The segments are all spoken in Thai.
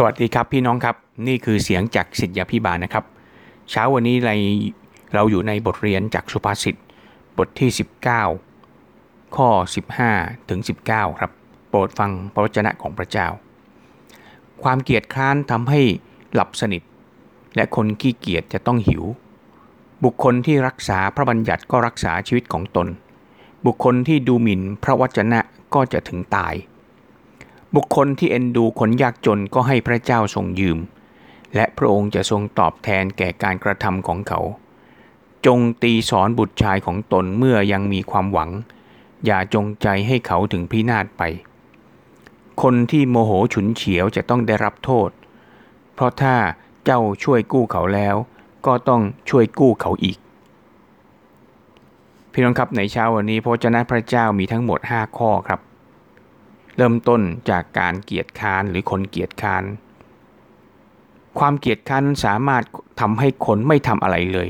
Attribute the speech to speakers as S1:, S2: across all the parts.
S1: สวัสดีครับพี่น้องครับ นี่คือเสียงจากสิทธยาพิบาลนะครับ เช้าวันนี้เราเราอยู่ในบทเรียนจากสุภาษิตบทที่ 19 ข้อ 15 ถึง 19 ครับ โปรดฟังพระวจนะของพระเจ้า ความเกียจคร้านทำให้หลับสนิท และคนขี้เกียจจะต้องหิว บุคคลที่รักษาพระบัญญัติก็รักษาชีวิตของตน บุคคลที่ดูหมิ่นพระวจนะก็จะถึงตาย บุคคลที่เอ็นดูคนยากจนก็ให้พระเจ้าทรงยืม และพระองค์จะทรงตอบแทนแก่การกระทำของเขา จงตีสอนบุตรชายของตนเมื่อยังมีความหวัง อย่าจงใจให้เขาถึงพินาศไป คนที่โมโหฉุนเฉียวจะต้องได้รับโทษ เพราะถ้าเจ้าช่วยกู้เขาแล้ว ก็ต้องช่วยกู้เขาอีก พี่น้องครับในเช้าวันนี้พระเจ้าพระเจ้ามีทั้งหมด 5 ข้อครับ เริ่มต้นจากการเกียรติค้านหรือคนเกียรติค้าน ความเกียรติค้านสามารถทำให้คนไม่ทำอะไรเลย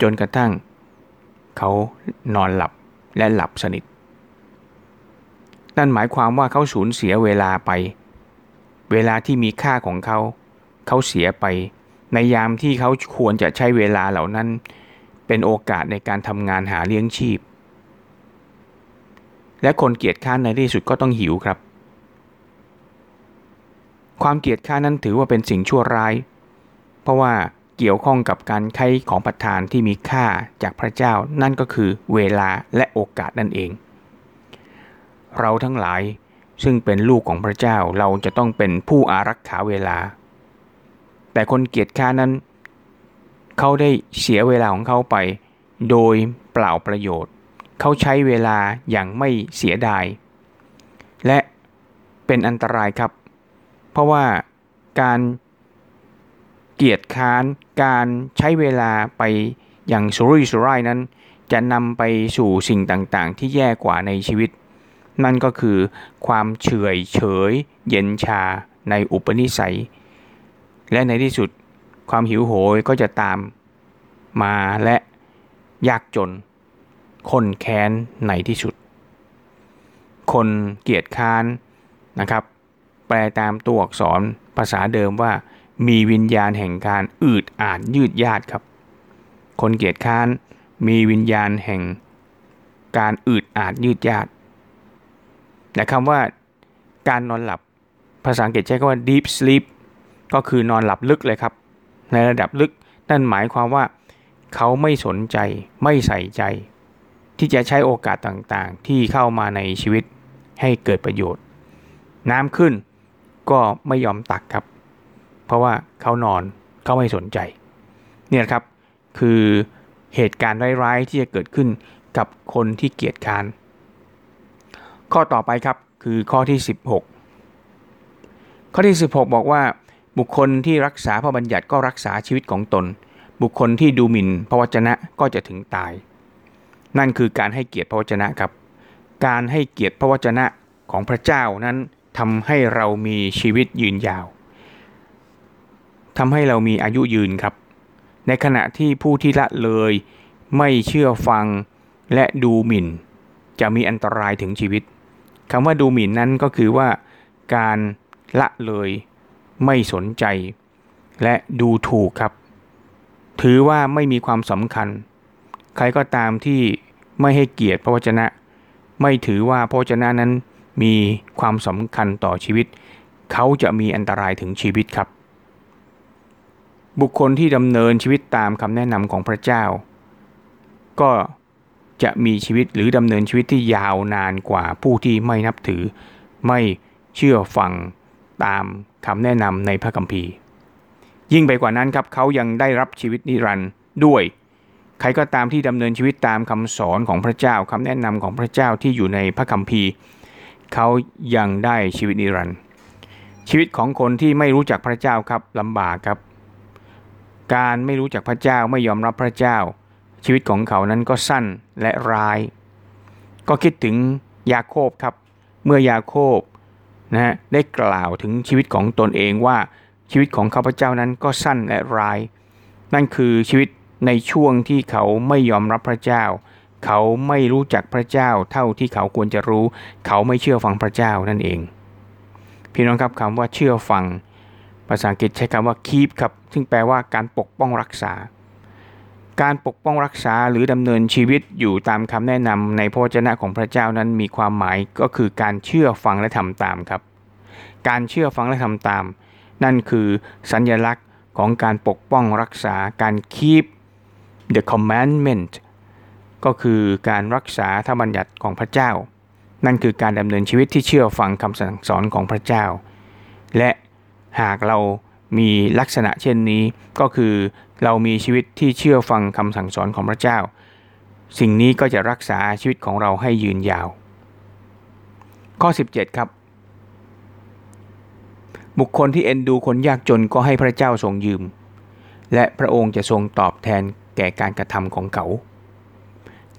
S1: จนกระทั่ง เขานอนหลับและหลับสนิท นั่นหมายความว่าเขาสูญเสียเวลาไป เวลาที่มีค่าของเขา เขาเสียไป ในยามที่เขาควรจะใช้เวลาเหล่านั้น เป็นโอกาสในการทำงานหาเลี้ยงชีพ และคนเกียจค้านในที่สุดก็ต้องหิวครับ ความเกียจค้านนั้นถือว่าเป็นสิ่งชั่วร้าย เพราะว่าเกี่ยวข้องกับการใช้ของประทานที่มีค่าจากพระเจ้านั่นก็คือเวลาและโอกาสนั่นเอง เราทั้งหลายซึ่งเป็นลูกของพระเจ้าเราจะต้องเป็นผู้อารักขาเวลา แต่คนเกียจค้านนั้น เขาได้เสียเวลาของเขาไป โดยเปล่าประโยชน์ เขาใช้เวลาอย่างไม่เสียดาย และเป็นอันตรายครับ เพราะว่าการเกียรติค้านการใช้เวลาไปอย่างสุรุ่ยสุร่ายนั้น จะนำไปสู่สิ่งต่างๆ ที่แย่กว่าในชีวิต นั่นก็คือความเฉยเฉย เย็นชาในอุปนิสัย และในที่สุดความหิวโหยก็จะตามมาและยากจน คนแค้นในที่สุด คนเกียจค้านนะครับ แปลตามตัวอักษรภาษาเดิมว่า มีวิญญาณแห่งการอืดอาดยืดยาดครับ คนเกียจค้านมีวิญญาณแห่งการอืดอาดยืดยาดแต่คำว่าการนอนหลับภาษาอังกฤษใช้คำว่า deep sleep ก็คือนอนหลับลึกเลยครับ ในระดับลึกนั่นหมายความว่า เขาไม่สนใจไม่ใส่ใจ ที่จะใช้โอกาสต่างๆ ที่เข้ามาในชีวิตให้เกิดประโยชน์ น้ำขึ้นก็ไม่ยอมตักครับ เพราะว่าเขานอนเขาไม่สนใจ เนี่ยครับคือเหตุการณ์ร้ายๆที่จะเกิดขึ้นกับคนที่เกียจค้าน ข้อต่อไปครับคือข้อที่ 16 ข้อที่ 16 บอกว่า บุคคลที่รักษาพระบัญญัติก็รักษาชีวิตของตน บุคคลที่ดูหมิ่นพระวจนะก็จะถึงตาย นั่นคือการให้เกียรติพระวจนะครับ การให้เกียรติพระวจนะของพระเจ้านั้นทำให้เรามีชีวิตยืนยาวทำให้เรามีอายุยืนครับ ในขณะที่ผู้ที่ละเลยไม่เชื่อฟังและดูหมิ่น จะมีอันตรายถึงชีวิตคำว่าดูหมิ่นนั้นก็คือว่า การละเลยไม่สนใจ และดูถูกครับ ถือว่าไม่มีความสำคัญ ใครก็ตามที่ไม่ให้เกียรติพระวจนะ ไม่ถือว่าพระวจนะนั้นมีความสำคัญต่อชีวิต เขาจะมีอันตรายถึงชีวิตครับ บุคคลที่ดำเนินชีวิตตามคำแนะนำของพระเจ้า ก็จะมีชีวิตหรือดำเนินชีวิตที่ยาวนานกว่าผู้ที่ไม่นับถือ ไม่เชื่อฟังตามคำแนะนำในพระคัมภีร์ ยิ่งไปกว่านั้นครับเขายังได้รับชีวิตนิรันดร์ด้วย ใครก็ตามที่ดำเนินชีวิตตามคำสอนของพระเจ้าคำแนะนำของพระเจ้าที่อยู่ในพระคัมภีร์เขายังได้ชีวิตนิรันดร์ชีวิตของคนที่ไม่รู้จักพระเจ้าครับลำบากครับ การไม่รู้จักพระเจ้าไม่ยอมรับพระเจ้า ชีวิตของเขานั้นก็สั้นและร้าย ก็คิดถึงยาโคบครับ เมื่อยาโคบนะฮะได้กล่าวถึงชีวิตของตนเองว่าชีวิตของข้าพเจ้านั้นก็สั้นและร้าย นั่นคือชีวิต ในช่วงที่เขาไม่ยอมรับพระเจ้า เขาไม่รู้จักพระเจ้า เท่าที่เขาควรจะรู้ เขาไม่เชื่อฟังพระเจ้านั่นเอง พี่น้องครับคำว่าเชื่อฟัง ภาษาอังกฤษใช้คำว่า keep ครับ ซึ่งแปลว่าการปกป้องรักษา การปกป้องรักษาหรือดำเนินชีวิตอยู่ตามคำแนะนำในพระวจนะของพระเจ้านั้นมีความหมายก็คือการเชื่อฟังและทำตามครับ การเชื่อฟังและทำตาม นั่นคือสัญญลักษณ์ของการปกป้องรักษาการ keep the commandment ก็คือการรักษาธรรมบัญญัติของพระเจ้า นั่นคือการดำเนินชีวิตที่เชื่อฟังคำสั่งสอนของพระเจ้า และหากเรามีลักษณะเช่นนี้ก็คือเรามีชีวิตที่เชื่อฟังคำสั่งสอนของพระเจ้า สิ่งนี้ก็จะรักษาชีวิตของเราให้ยืนยาว ข้อ 17 ครับ บุคคลที่เอ็นดูคนยากจนก็ให้พระเจ้าทรงยืม และพระองค์จะทรงตอบแทน แก่การกระทำของเขา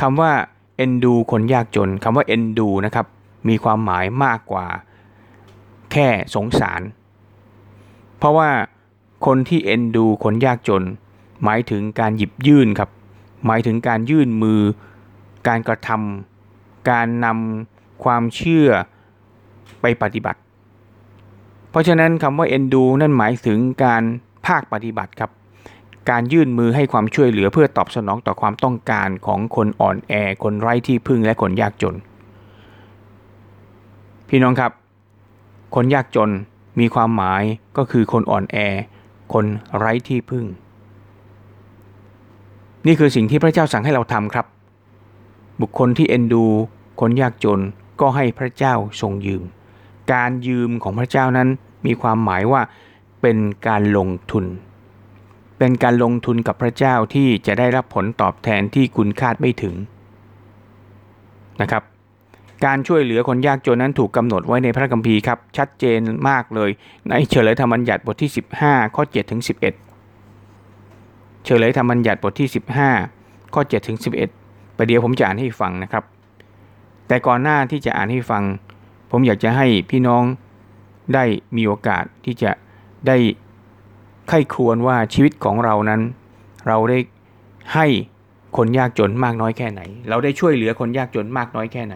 S1: คำว่าเอ็นดูคนยากจนคำว่าเอ็นดูนะครับมีความหมายมากกว่าแค่สงสาร เพราะว่าคนที่เอ็นดูคนยากจน หมายถึงการหยิบยื่นครับ หมายถึงการยื่นมือ การกระทำการนำความเชื่อไปปฏิบัติ เพราะฉะนั้นคำว่าเอ็นดูนั่นหมายถึงการภาคปฏิบัติครับ การยื่นมือให้ความช่วยเหลือเพื่อตอบสนองต่อความต้องการของคนอ่อนแอ คนไร้ที่พึ่งและคนยากจน พี่น้องครับ คนยากจนมีความหมายก็คือคนอ่อนแอ คนไร้ที่พึ่ง นี่คือสิ่งที่พระเจ้าสั่งให้เราทำครับ บุคคลที่เอ็นดู คนยากจนก็ให้พระเจ้าทรงยืม การยืมของพระเจ้านั้นมีความหมายว่าเป็นการลงทุน เป็นการลงทุนกับพระเจ้าที่จะได้รับผลตอบแทนที่คุณคาดไม่ถึงนะครับ การช่วยเหลือคนยากจนนั้นถูกกำหนดไว้ในพระคัมภีร์ครับ ชัดเจนมากเลย ในเฉลยธรรมบัญญัติบทที่ 15 ข้อ7ถึง11 เฉลยธรรมบัญญัติบทที่ 15 ข้อ7ถึง11 ประเดี๋ยวผมจะอ่านให้ฟังนะครับ แต่ก่อนหน้าที่จะอ่านให้ฟัง ผมอยากจะให้พี่น้องได้มีโอกาสที่จะได้ ไข้ควรว่าชีวิตของเรานั้น เราได้ให้คนยากจนมากน้อยแค่ไหน เราได้ช่วยเหลือคนยากจนมากน้อยแค่ไหน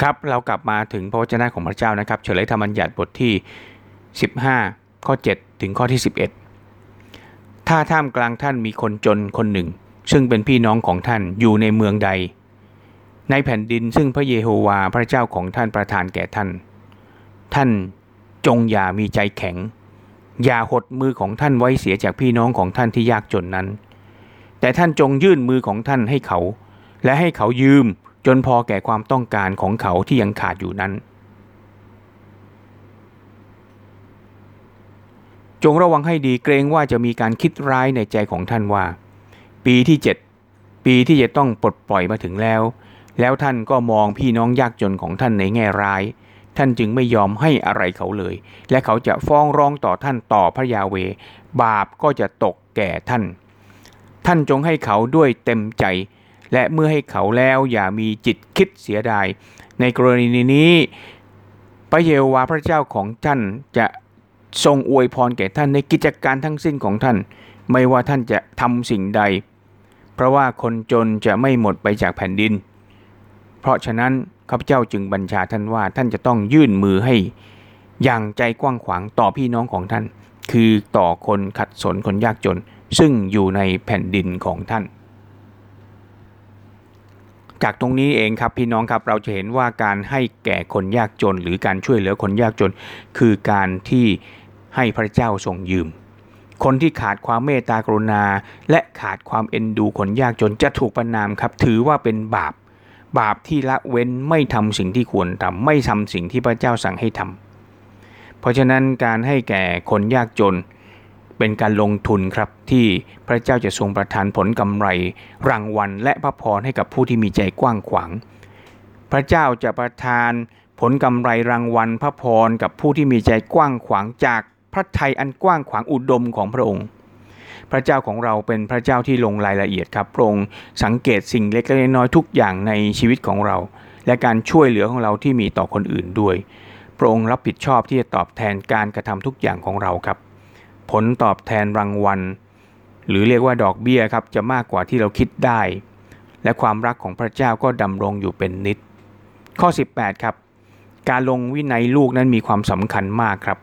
S1: ครับเรากลับมาถึงพระวจนะของพระเจ้านะครับ เฉลยธรรมบัญญัติบทที่ 15 ข้อ 7 ถึงข้อที่ 11 ถ้าท่ามกลางท่านมีคนจนคนหนึ่ง ซึ่งเป็นพี่น้องของท่านอยู่ในเมืองใด ในแผ่นดินซึ่งพระเยโฮวาพระเจ้าของท่านประทานแก่ท่าน ท่านจงอย่ามีใจแข็ง อย่าหดมือของท่านไว้เสียจากพี่น้องของท่านที่ยากจนนั้น แต่ท่านจงยื่นมือของท่านให้เขา และให้เขายืมจนพอแก่ความต้องการของเขาที่ยังขาดอยู่นั้น จงระวังให้ดีเกรงว่าจะมีการคิดร้ายในใจของท่านว่า ปีที่ 7 ปีที่จะต้องปลดปล่อยมาถึงแล้ว แล้วท่านก็มองพี่น้องยากจนของท่านในแง่ร้าย ท่านจึงไม่ยอมให้อะไรเขาเลย และเขาจะฟ้องร้องต่อท่านต่อพระยาเว บาปก็จะตกแก่ท่าน ท่านจงให้เขาด้วยเต็มใจ และเมื่อให้เขาแล้วอย่ามีจิตคิดเสียดาย ในกรณีนี้ พระเยโฮวาห์พระเจ้าของท่านจะทรงอวยพรแก่ท่านในกิจการทั้งสิ้นของท่าน ไม่ว่าท่านจะทำสิ่งใด เพราะว่าคนจนจะไม่หมดไปจากแผ่นดิน ราะฉะนั้นข้าพเจ้าจึงบัญชาท่านว่าท่านจะต้องยื่นมือให้อย่างใจกว้างขวางต่อพี่น้องของท่าน คือต่อคนขัดสนคนยากจน ซึ่งอยู่ในแผ่นดินของท่าน จากตรงนี้เองครับพี่น้องครับเราจะเห็นว่าการให้แก่คนยากจน หรือการช่วยเหลือคนยากจน คือการที่ให้พระเจ้าทรงยืม คนที่ขาดความเมตตากรุณา และขาดความเอ็นดูคนยากจนจะถูกประนามครับ ถือว่าเป็นบาป บาปที่ละเว้นไม่ทำสิ่งที่ควรทำไม่ทำสิ่งที่พระเจ้าสั่งให้ทำเพราะฉะนั้นการให้แก่คนยากจน เป็นการลงทุนครับที่พระเจ้าจะทรงประทานผลกำไร รางวัล และพระพรให้กับผู้ที่มีใจกว้างขวาง พระเจ้าจะประทานผลกำไรรางวัล พระพรกับผู้ที่มีใจกว้างขวางจากพระทัยอันกว้างขวางอุดมของพระองค์ พระเจ้าของเราเป็นพระเจ้าที่ลงรายละเอียดครับพระองค์สังเกตสิ่งเล็กๆน้อยๆทุกอย่างในชีวิตของเรา และการช่วยเหลือของเราที่มีต่อคนอื่นด้วย พระองค์รับผิดชอบที่จะตอบแทนการกระทำทุกอย่างของเราครับ ผลตอบแทนรางวัล หรือเรียกว่าดอกเบี้ยครับจะมากกว่าที่เราคิดได้ และความรักของพระเจ้าก็ดำรงอยู่เป็นนิด ข้อ 18 ครับ การลงวินัยลูกนั้นมีความสำคัญมากครับ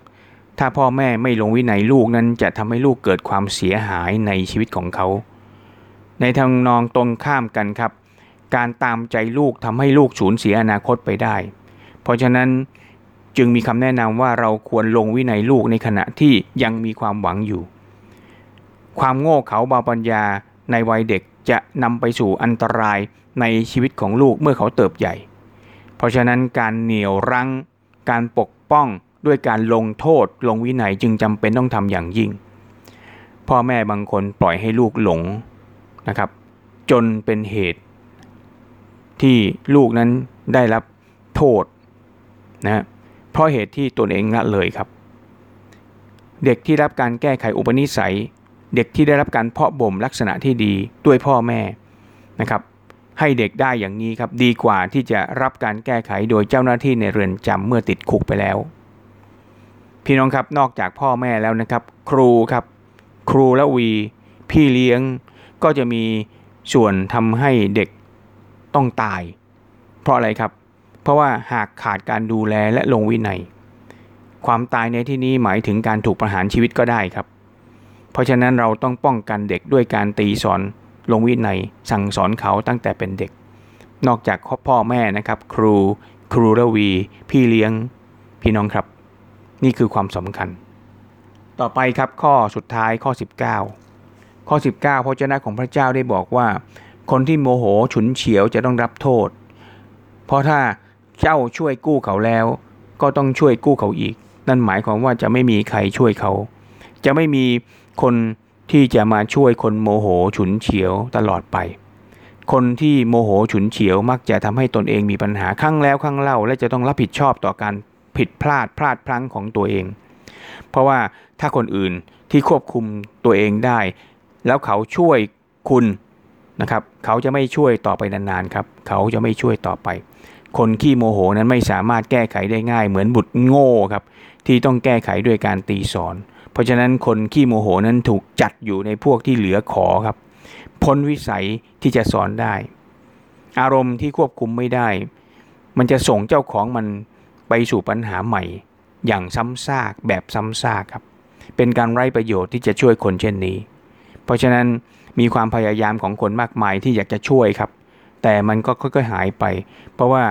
S1: ถ้าพ่อแม่ไม่ลงวินัยลูกนั้นจะทำให้ลูกเกิดความเสียหายในชีวิตของเขา ในทางนองตรงข้ามกันครับ การตามใจลูกทำให้ลูกสูญเสียอนาคตไปได้ เพราะฉะนั้นจึงมีคำแนะนำว่าเราควรลงวินัยลูกในขณะที่ยังมีความหวังอยู่ ความโง่เขลาบาปัญญาในวัยเด็กจะนำไปสู่อันตรายในชีวิตของลูกเมื่อเขาเติบใหญ่ เพราะฉะนั้นการเหนี่ยวรั้ง การปกป้อง ด้วยการลงโทษลงวินัยจึงจำเป็นต้องทำอย่างยิ่ง พ่อแม่บางคนปล่อยให้ลูกหลงนะครับ จนเป็นเหตุ ที่ลูกนั้นได้รับโทษนะเพราะเหตุที่ตนเองละเลยครับ เด็กที่รับการแก้ไขอุปนิสัย เด็กที่ได้รับการเพาะบ่มลักษณะที่ดีด้วยพ่อแม่นะครับให้เด็กได้อย่างนี้ครับดีกว่าที่จะรับการแก้ไขโดยเจ้าหน้าที่ในเรือนจำเมื่อติดคุกไปแล้ว พี่น้องครับนอกจากพ่อแม่แล้วนะครับ ครูครับ ครูและวี พี่เลี้ยงก็จะมีส่วนทำให้เด็กต้องตาย เพราะอะไรครับ เพราะว่าหากขาดการดูแลและลงวินัย ความตายในที่นี้หมายถึงการถูกประหารชีวิตก็ได้ครับ เพราะฉะนั้นเราต้องป้องกันเด็กด้วยการตีสอนลงวินัยสั่งสอนเขาตั้งแต่เป็นเด็ก นอกจากพ่อแม่นะครับ ครู ครูระวี พี่เลี้ยง พี่น้องครับ นี่คือความสำคัญ ต่อไปครับข้อสุดท้ายข้อ 19 ข้อ 19 พระเจ้าของพระเจ้าได้บอกว่า คนที่โมโหฉุนเฉียวจะต้องรับโทษ เพราะถ้าเจ้าช่วยกู้เขาแล้ว ก็ต้องช่วยกู้เขาอีก นั่นหมายความว่าจะไม่มีใครช่วยเขา จะไม่มีคนที่จะมาช่วยคนโมโหฉุนเฉียวตลอดไป คนที่โมโหฉุนเฉียวมักจะทำให้ตนเองมีปัญหาครั้งแล้วครั้งเล่า และจะต้องรับผิดชอบต่อการ ผิดพลาดพลาดพลั้งของตัวเอง เพราะว่าถ้าคนอื่นที่ควบคุมตัวเองได้ แล้วเขาช่วยคุณนะครับ เขาจะไม่ช่วยต่อไปนานๆครับ เขาจะไม่ช่วยต่อไป คนขี้โมโหนั้นไม่สามารถแก้ไขได้ง่าย เหมือนบุตรโง่ครับ ที่ต้องแก้ไขด้วยการตีสอน เพราะฉะนั้นคนขี้โมโหนั้นถูกจัดอยู่ในพวกที่เหลือขอครับ พ้นวิสัยที่จะสอนได้ อารมณ์ที่ควบคุมไม่ได้ มันจะส่งเจ้าของมัน ไปสู่ปัญหาใหม่ อย่างซ้ำซากแบบซ้ำซากครับ เป็นการไร้ประโยชน์ที่จะช่วยคนเช่นนี้ เพราะฉะนั้นมีความพยายามของคนมากมายที่อยากจะช่วยครับ แต่มันก็ค่อยๆหายไป เพราะว่า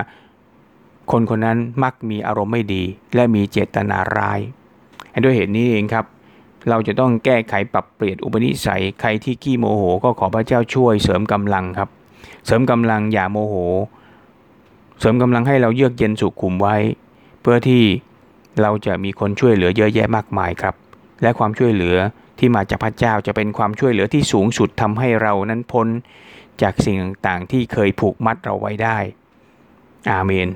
S1: คนคนนั้นมักมีอารมณ์ไม่ดี และมีเจตนาร้ายด้วยเหตุนี้เองครับเราจะต้องแก้ไขปรับเปลี่ยนอุปนิสัยใครที่ขี้โมโหก็ขอพระเจ้าช่วยเสริมกำลังครับ เสริมกำลังอย่าโมโห เสริมกำลังให้เราเยือกเย็นสุขุมไว้ พื่อที่เราจะมีคนช่วยเหลือเยอะแยะมากมายครับ และความช่วยเหลือที่มาจากพระเจ้าจะเป็นความช่วยเหลือที่สูงสุดทำให้เรานั้นพ้นจากสิ่งต่างๆ ที่เคยผูกมัดเราไว้ได้ อาเมน